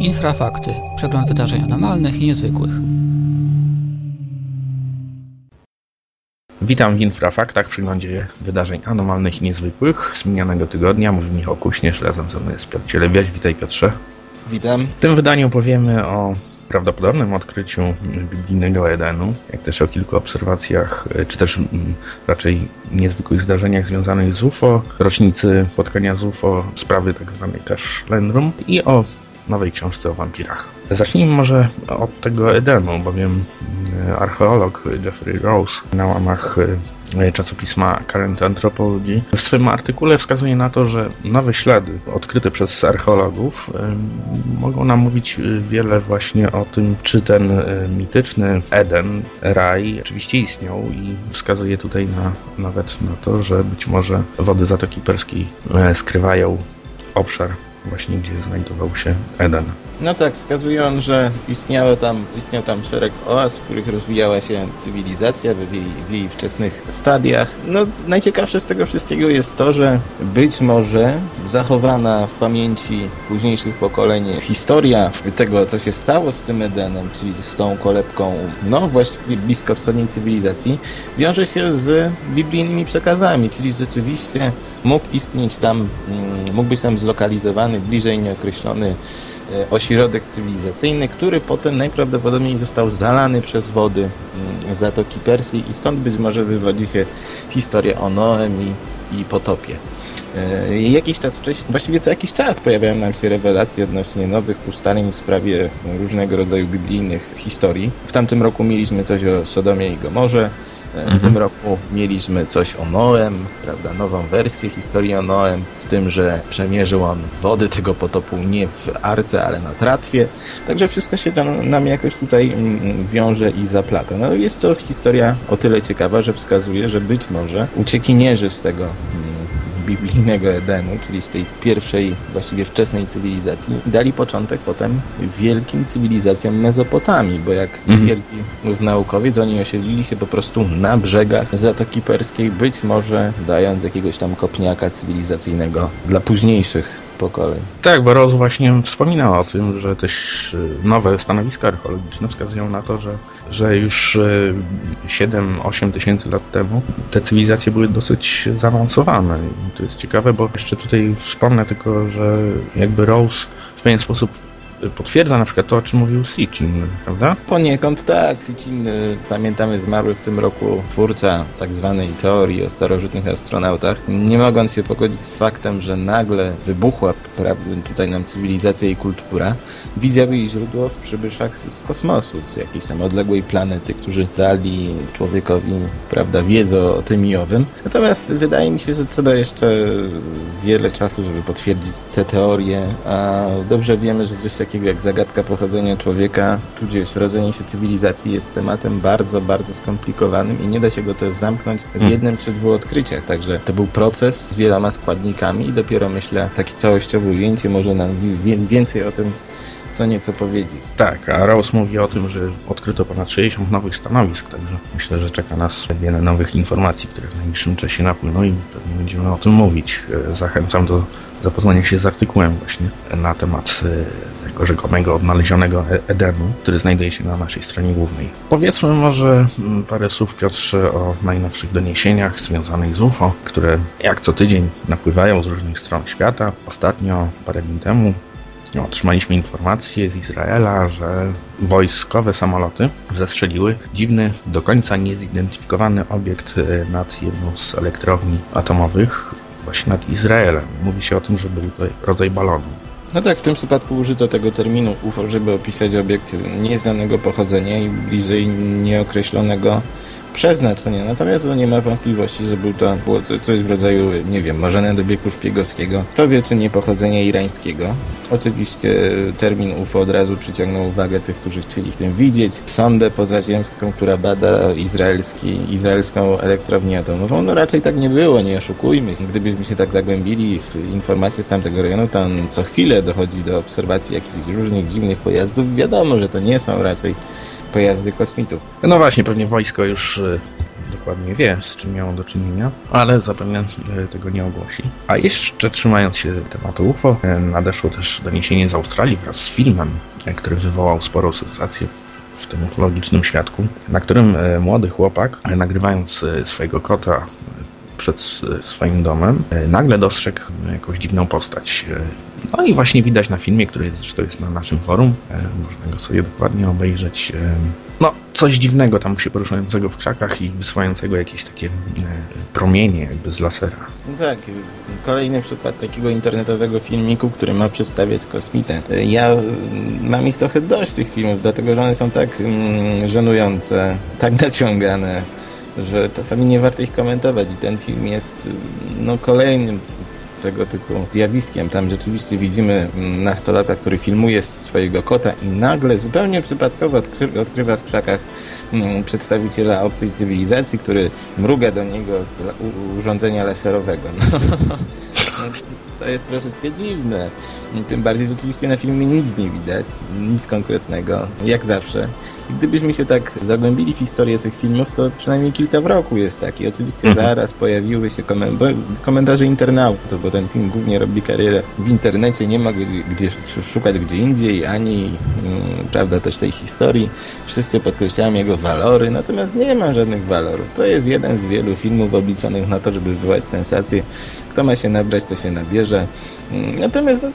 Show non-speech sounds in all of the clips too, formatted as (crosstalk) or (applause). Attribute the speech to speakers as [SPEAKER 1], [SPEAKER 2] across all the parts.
[SPEAKER 1] Infrafakty. Przegląd wydarzeń anormalnych i niezwykłych.
[SPEAKER 2] Witam w Infrafaktach, przyglądzie wydarzeń anormalnych i niezwykłych z minionego tygodnia. Mówi Michał Kuśnierz, razem ze mną jest Piotr Cielebiaś. Witaj Piotrze.
[SPEAKER 3] Witam.
[SPEAKER 2] W tym wydaniu powiemy o prawdopodobnym odkryciu biblijnego Edenu, jak też o kilku obserwacjach, czy też mm, raczej niezwykłych zdarzeniach związanych z UFO, rocznicy spotkania z UFO, sprawy tzw. Tak Cash Landrum i o nowej książce o wampirach. Zacznijmy może od tego Edenu, bowiem e, archeolog Jeffrey Rose na łamach e, czasopisma Current Anthropology w swym artykule wskazuje na to, że nowe ślady odkryte przez archeologów e, mogą nam mówić wiele właśnie o tym, czy ten mityczny Eden, raj, rzeczywiście istniał i wskazuje tutaj na, nawet na to, że być może wody Zatoki Perskiej skrywają obszar właśnie gdzie znajdował się Eden.
[SPEAKER 3] No tak, wskazuje on, że istniało tam, istniał tam szereg oaz, w których rozwijała się cywilizacja w jej, w jej wczesnych stadiach. No, najciekawsze z tego wszystkiego jest to, że być może zachowana w pamięci późniejszych pokoleń historia tego, co się stało z tym Edenem, czyli z tą kolebką, no właściwie blisko wschodniej cywilizacji, wiąże się z biblijnymi przekazami, czyli rzeczywiście mógł istnieć tam, mm, mógł być tam zlokalizowany bliżej nieokreślony E, ośrodek cywilizacyjny, który potem najprawdopodobniej został zalany przez wody mm, Zatoki Perskiej i stąd być może wywodzi się historia o Noem i, i potopie. E, jakiś czas wcześniej, właściwie co jakiś czas pojawiają nam się rewelacje odnośnie nowych ustaleń w sprawie różnego rodzaju biblijnych historii. W tamtym roku mieliśmy coś o Sodomie i Gomorze, w mhm. tym roku mieliśmy coś o Noem, prawda, nową wersję historii o Noem, w tym, że przemierzył on wody tego potopu nie w Arce, ale na Tratwie. Także wszystko się nam jakoś tutaj mm, wiąże i zaplata. No jest to historia o tyle ciekawa, że wskazuje, że być może uciekinierzy z tego mm, biblijnego Edenu, czyli z tej pierwszej, właściwie wczesnej cywilizacji, dali początek potem wielkim cywilizacjom Mezopotamii, bo jak mhm. wielki naukowiec, oni osiedlili się po prostu na brzegach Zatoki Perskiej, być może dając jakiegoś tam kopniaka cywilizacyjnego dla późniejszych
[SPEAKER 2] Tak, bo Rose właśnie wspominała o tym, że też y, nowe stanowiska archeologiczne wskazują na to, że, że już 7-8 y, tysięcy lat temu te cywilizacje były dosyć zaawansowane. I to jest ciekawe, bo jeszcze tutaj wspomnę tylko, że jakby Rose w pewien sposób potwierdza na przykład to, o czym mówił Sitchin, prawda?
[SPEAKER 3] Poniekąd tak. Sitchin, pamiętamy, zmarły w tym roku twórca tak zwanej teorii o starożytnych astronautach. Nie mogąc się pogodzić z faktem, że nagle wybuchła tutaj nam cywilizacja i kultura, widział jej źródło w przybyszach z kosmosu, z jakiejś tam odległej planety, którzy dali człowiekowi, prawda, wiedzę o tym i owym. Natomiast wydaje mi się, że trzeba jeszcze wiele czasu, żeby potwierdzić te teorie, a dobrze wiemy, że coś takiego takiego jak zagadka pochodzenia człowieka, tudzież rodzenie się cywilizacji jest tematem bardzo, bardzo skomplikowanym i nie da się go też zamknąć w hmm. jednym czy dwóch odkryciach. Także to był proces z wieloma składnikami i dopiero myślę, takie całościowe ujęcie może nam więcej o tym co nieco powiedzieć.
[SPEAKER 2] Tak, a Rose mówi o tym, że odkryto ponad 60 nowych stanowisk, także myślę, że czeka nas wiele nowych informacji, które w najbliższym czasie napłyną i pewnie będziemy o tym mówić. E, zachęcam do zapoznania się z artykułem właśnie na temat e, tego rzekomego odnalezionego e- Edenu, który znajduje się na naszej stronie głównej. Powiedzmy może mm, parę słów Piotrze o najnowszych doniesieniach związanych z UFO, które jak co tydzień napływają z różnych stron świata. Ostatnio, parę dni temu, Otrzymaliśmy informację z Izraela, że wojskowe samoloty zestrzeliły dziwny, do końca niezidentyfikowany obiekt e, nad jedną z elektrowni atomowych, właśnie nad Izraelem. Mówi się o tym, że był to rodzaj balonu.
[SPEAKER 3] No tak, w tym przypadku użyto tego terminu UFO, żeby opisać obiekt nieznanego pochodzenia i bliżej nieokreślonego przeznaczenie. Natomiast no, nie ma wątpliwości, że był to coś w rodzaju, nie wiem, może do wieku szpiegowskiego. Kto wie, czy nie pochodzenia irańskiego. Oczywiście termin UFO od razu przyciągnął uwagę tych, którzy chcieli w tym widzieć. Sondę pozaziemską, która bada izraelski, izraelską elektrownię atomową, no raczej tak nie było, nie oszukujmy. Gdybyśmy się tak zagłębili w informacje z tamtego rejonu, tam co chwilę dochodzi do obserwacji jakichś różnych dziwnych pojazdów. Wiadomo, że to nie są raczej pojazdy kosmitów.
[SPEAKER 2] No właśnie, pewnie wojsko już y, dokładnie wie, z czym miało do czynienia, ale zapewne tego nie ogłosi. A jeszcze trzymając się tematu UFO, e, nadeszło też doniesienie z Australii wraz z filmem, e, który wywołał sporą sensację w tym ufologicznym świadku, na którym młody chłopak, nagrywając swojego kota przed swoim domem, nagle dostrzegł jakąś dziwną postać. No i właśnie widać na filmie, który zresztą jest na naszym forum, można go sobie dokładnie obejrzeć no, coś dziwnego tam się poruszającego w krzakach i wysyłającego jakieś takie e, promienie jakby z lasera.
[SPEAKER 3] Tak, kolejny przykład takiego internetowego filmiku, który ma przedstawiać kosmitę. Ja mam ich trochę dość tych filmów, dlatego że one są tak mm, żenujące, tak naciągane, że czasami nie warto ich komentować i ten film jest no, kolejnym tego typu zjawiskiem. Tam rzeczywiście widzimy mm, nastolatka, który filmuje swojego kota i nagle, zupełnie przypadkowo odkrywa w krzakach mm, przedstawiciela obcej cywilizacji, który mruga do niego z urządzenia laserowego. (laughs) No, to jest troszeczkę dziwne. Tym bardziej, że oczywiście na filmie nic nie widać, nic konkretnego, jak zawsze. I gdybyśmy się tak zagłębili w historię tych filmów, to przynajmniej kilka w roku jest taki. Oczywiście mhm. zaraz pojawiły się komentarze internautów, bo ten film głównie robi karierę w internecie, nie ma gdzie, gdzie szukać gdzie indziej, ani mm, prawda też tej historii. Wszyscy podkreślają jego walory, natomiast nie ma żadnych walorów. To jest jeden z wielu filmów obliczonych na to, żeby wywołać sensację. Kto ma się nabrać, to się nabierze. Mm, natomiast no,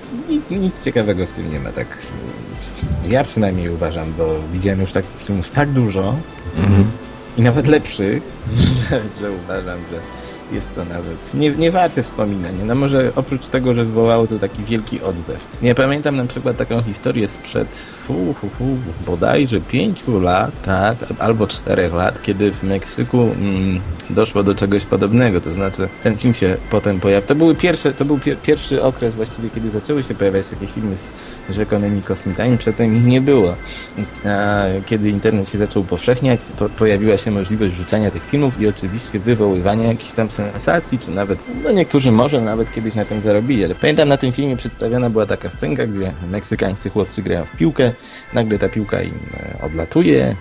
[SPEAKER 3] nic ciekawego w tym nie ma, tak ja przynajmniej uważam, bo widziałem już takich filmów tak dużo -hmm. i nawet lepszych, że, że uważam, że jest to nawet nie, nie warte wspominania. No może oprócz tego, że wywołało to taki wielki odzew. Ja pamiętam na przykład taką historię sprzed fu, fu, fu, bodajże pięciu lat, tak, albo czterech lat, kiedy w Meksyku mm, doszło do czegoś podobnego. To znaczy ten film się potem pojawił. To, były pierwsze, to był pier pierwszy okres właściwie, kiedy zaczęły się pojawiać takie filmy z rzekomymi kosmitami. Przedtem ich nie było. A kiedy internet się zaczął powszechniać, to pojawiła się możliwość wrzucania tych filmów i oczywiście wywoływania jakichś tam sensacji, czy nawet, no niektórzy może nawet kiedyś na tym zarobili, ale pamiętam na tym filmie przedstawiona była taka scenka, gdzie meksykańscy chłopcy grają w piłkę, nagle ta piłka im e, odlatuje, e,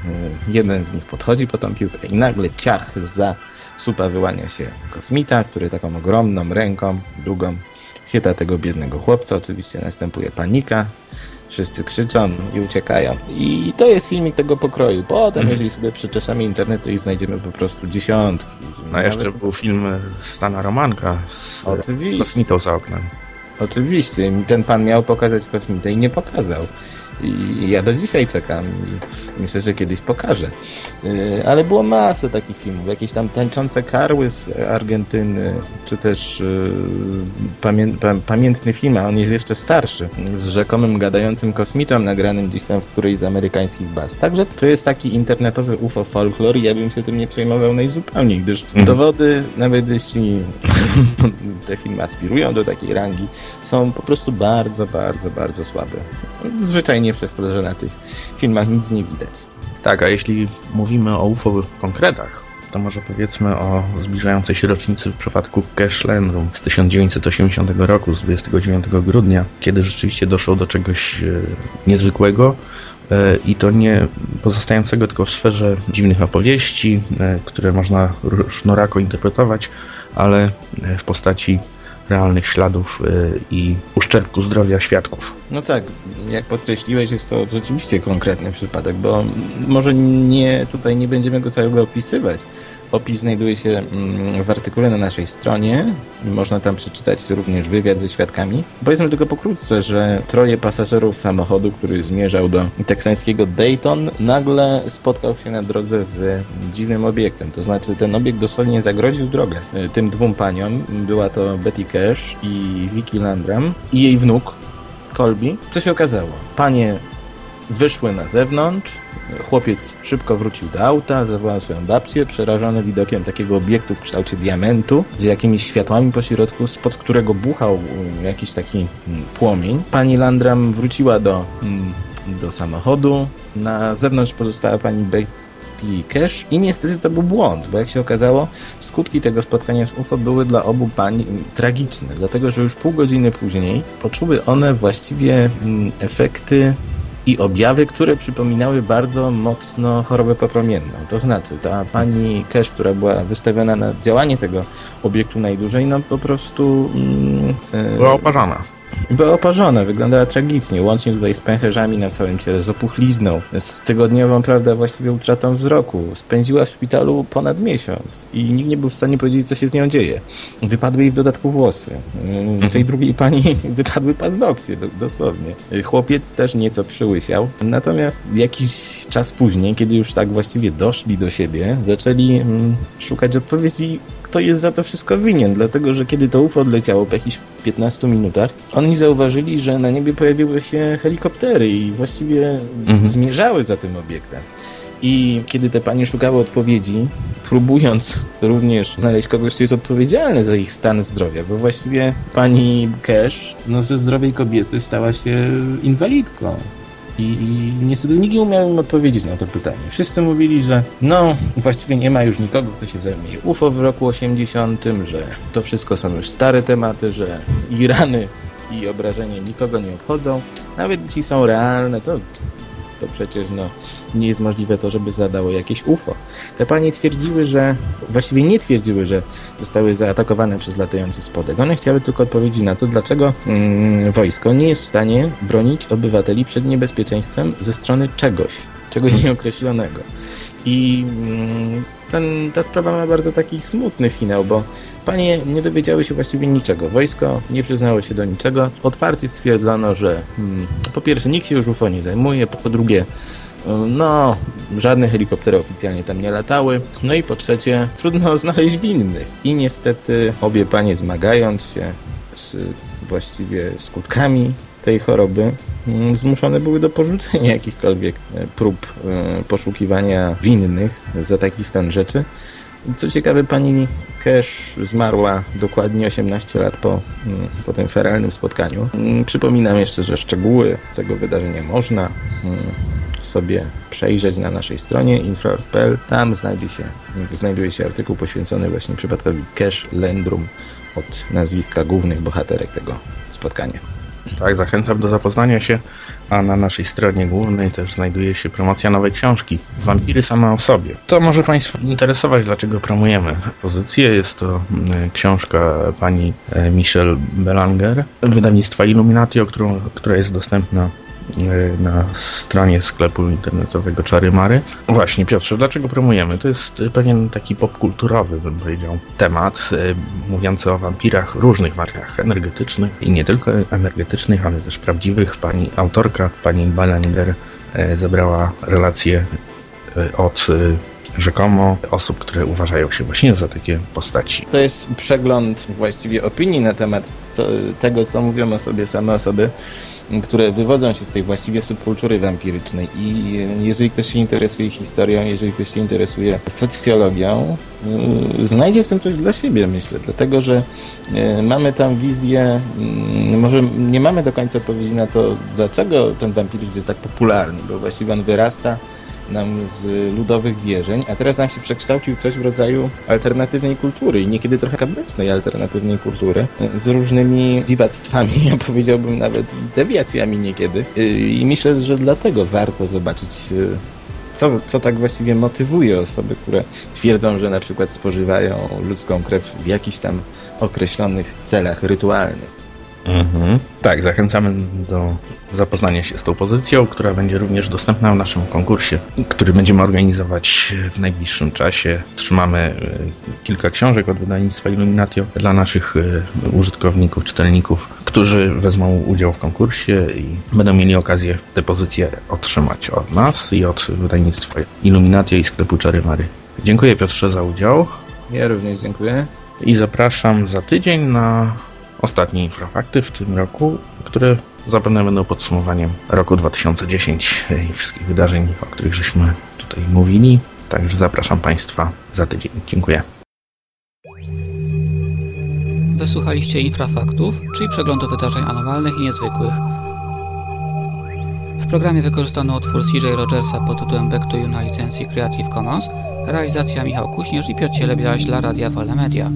[SPEAKER 3] jeden z nich podchodzi po tą piłkę i nagle ciach za supa wyłania się kosmita, który taką ogromną ręką, długą, chyta tego biednego chłopca, oczywiście następuje panika, wszyscy krzyczą i uciekają. I to jest filmik tego pokroju. Potem, mm. jeżeli sobie przeczeszamy internet, to ich znajdziemy po prostu dziesiątki.
[SPEAKER 2] No jeszcze był film Stana Romanka z Oczywiście. kosmitą za oknem.
[SPEAKER 3] Oczywiście. Ten pan miał pokazać kosmitę i nie pokazał. I ja do dzisiaj czekam i myślę, że kiedyś pokażę. Y, ale było masę takich filmów, jakieś tam tańczące karły z Argentyny, czy też y, pamię pamiętny film, a on jest jeszcze starszy, z rzekomym gadającym kosmitą nagranym gdzieś tam w którejś z amerykańskich baz. Także to jest taki internetowy UFO folklor i ja bym się tym nie przejmował najzupełniej, gdyż mhm. dowody, nawet jeśli (laughs) te filmy aspirują do takiej rangi, są po prostu bardzo, bardzo, bardzo słabe. Zwyczajnie przez to, że na tych filmach nic nie widać.
[SPEAKER 2] Tak, a jeśli mówimy o UFO konkretach, to może powiedzmy o zbliżającej się rocznicy w przypadku Cash z 1980 roku, z 29 grudnia, kiedy rzeczywiście doszło do czegoś e, niezwykłego e, i to nie pozostającego tylko w sferze dziwnych opowieści, e, które można różnorako interpretować, ale w postaci realnych śladów y, i uszczerbku zdrowia świadków.
[SPEAKER 3] No tak, jak podkreśliłeś, jest to rzeczywiście konkretny przypadek, bo może nie tutaj nie będziemy go całego opisywać, Opis znajduje się mm, w artykule na naszej stronie. Można tam przeczytać również wywiad ze świadkami. Powiedzmy tylko pokrótce, że troje pasażerów samochodu, który zmierzał do teksańskiego Dayton, nagle spotkał się na drodze z dziwnym obiektem. To znaczy ten obiekt dosłownie zagroził drogę e, tym dwóm paniom. Była to Betty Cash i Vicky Landram i jej wnuk Colby. Co się okazało? Panie wyszły na zewnątrz, Chłopiec szybko wrócił do auta, zawołał swoją babcię, przerażony widokiem takiego obiektu w kształcie diamentu, z jakimiś światłami po środku, spod którego buchał um, jakiś taki mm, płomień. Pani Landram wróciła do, mm, do samochodu. Na zewnątrz pozostała pani Betty Cash i niestety to był błąd, bo jak się okazało, skutki tego spotkania z UFO były dla obu pań tragiczne, dlatego że już pół godziny później poczuły one właściwie mm, efekty i objawy, które przypominały bardzo mocno chorobę popromienną. To znaczy, ta pani Cash, która była wystawiona na działanie tego obiektu najdłużej, no po prostu... Mm, e,
[SPEAKER 2] Była oparzana.
[SPEAKER 3] Była oparzona, wyglądała tragicznie, łącznie tutaj z pęcherzami na całym ciele, z opuchlizną, z tygodniową, prawda, właściwie utratą wzroku. Spędziła w szpitalu ponad miesiąc i nikt nie był w stanie powiedzieć, co się z nią dzieje. Wypadły jej w dodatku włosy. Yy, Tej drugiej pani (laughs) wypadły paznokcie, do, dosłownie. Chłopiec też nieco przyłysiał. Natomiast jakiś czas później, kiedy już tak właściwie doszli do siebie, zaczęli mm, szukać odpowiedzi, kto jest za to wszystko winien, dlatego że kiedy to UFO odleciało po jakichś 15 minutach, oni zauważyli, że na niebie pojawiły się helikoptery i właściwie
[SPEAKER 2] Mhm.
[SPEAKER 3] zmierzały za tym obiektem. I kiedy te panie szukały odpowiedzi, próbując również znaleźć kogoś, kto jest odpowiedzialny za ich stan zdrowia, bo właściwie pani Cash no, ze zdrowej kobiety stała się inwalidką. I, I niestety nikt nie umiał im odpowiedzieć na to pytanie. Wszyscy mówili, że no, właściwie nie ma już nikogo, kto się zajmuje UFO w roku 80, że to wszystko są już stare tematy, że i rany, i obrażenia nikogo nie obchodzą. Nawet jeśli są realne, to, to przecież no, nie jest możliwe to, żeby zadało jakieś UFO. Te panie twierdziły, że właściwie nie twierdziły, że zostały zaatakowane przez latający spodek. One chciały tylko odpowiedzi na to, dlaczego mm, wojsko nie jest w stanie bronić obywateli przed niebezpieczeństwem ze strony czegoś, czegoś (laughs) nieokreślonego. I mm, ten, ta sprawa ma bardzo taki smutny finał, bo panie nie dowiedziały się właściwie niczego. Wojsko nie przyznało się do niczego. Otwarcie stwierdzono, że mm, po pierwsze nikt się już UFO nie zajmuje, po drugie no, żadne helikoptery oficjalnie tam nie latały. No i po trzecie, trudno (laughs) znaleźć winnych. I niestety obie panie zmagając się z właściwie skutkami tej choroby, mm, zmuszone były do porzucenia (laughs) jakichkolwiek e, prób e, poszukiwania winnych za taki stan rzeczy. Co ciekawe, pani Cash zmarła dokładnie 18 lat po, mm, po tym feralnym spotkaniu. Mm, Przypominam jeszcze, że szczegóły tego wydarzenia można sobie przejrzeć na naszej stronie infra.pl. Tam znajdzie się, znajduje się artykuł poświęcony właśnie przypadkowi Cash Landrum od nazwiska głównych bohaterek tego spotkania.
[SPEAKER 2] Tak, zachęcam do zapoznania się, a na naszej stronie głównej też znajduje się promocja nowej książki Wampiry same o sobie. To może Państwa interesować, dlaczego promujemy pozycję. Jest to mm, książka pani e, Michelle Belanger, wydawnictwa Illuminatio, którą, która jest dostępna na stronie sklepu internetowego Czary Mary. Właśnie, Piotrze, dlaczego promujemy? To jest e, pewien taki popkulturowy, bym powiedział, temat e, mówiący o wampirach różnych wariach energetycznych i nie tylko energetycznych, ale też prawdziwych. Pani autorka, pani Balander e, zebrała relacje e, od e, rzekomo osób, które uważają się właśnie za takie postaci.
[SPEAKER 3] To jest przegląd właściwie opinii na temat co, tego, co mówią o sobie same osoby, które wywodzą się z tej właściwie subkultury wampirycznej. I jeżeli ktoś się interesuje historią, jeżeli ktoś się interesuje socjologią, yy, znajdzie w tym coś dla siebie, myślę. Dlatego, że yy, mamy tam wizję, yy, może nie mamy do końca odpowiedzi na to, dlaczego ten wampiryzm jest tak popularny, bo właściwie on wyrasta nam z ludowych wierzeń, a teraz nam się przekształcił coś w rodzaju alternatywnej kultury i niekiedy trochę kabecznej alternatywnej kultury z różnymi dziwactwami, (laughs) ja powiedziałbym nawet dewiacjami niekiedy. I myślę, że dlatego warto zobaczyć co, co tak właściwie motywuje osoby, które twierdzą, że na przykład spożywają ludzką krew w jakichś tam określonych celach rytualnych.
[SPEAKER 2] Mhm. Tak, zachęcamy do zapoznania się z tą pozycją, która będzie również dostępna w naszym konkursie, który będziemy organizować w najbliższym czasie. Trzymamy e, kilka książek od wydawnictwa Illuminatio dla naszych e, użytkowników, czytelników, którzy wezmą udział w konkursie i będą mieli okazję tę pozycję otrzymać od nas i od wydawnictwa Illuminatio i sklepu Czary Mary. Dziękuję Piotrze za udział
[SPEAKER 3] Ja również dziękuję.
[SPEAKER 2] i zapraszam za tydzień na ostatnie infrafakty w tym roku, które zapewne będą podsumowaniem roku 2010 i wszystkich wydarzeń, o których żeśmy tutaj mówili. Także zapraszam Państwa za tydzień. Dziękuję.
[SPEAKER 1] Wysłuchaliście infrafaktów, czyli przeglądu wydarzeń anormalnych i niezwykłych. W programie wykorzystano utwór CJ Rogersa pod tytułem Back to You na licencji Creative Commons, realizacja Michał Kuśnierz i Piotr Cielebiaś dla Radia Wolne Media.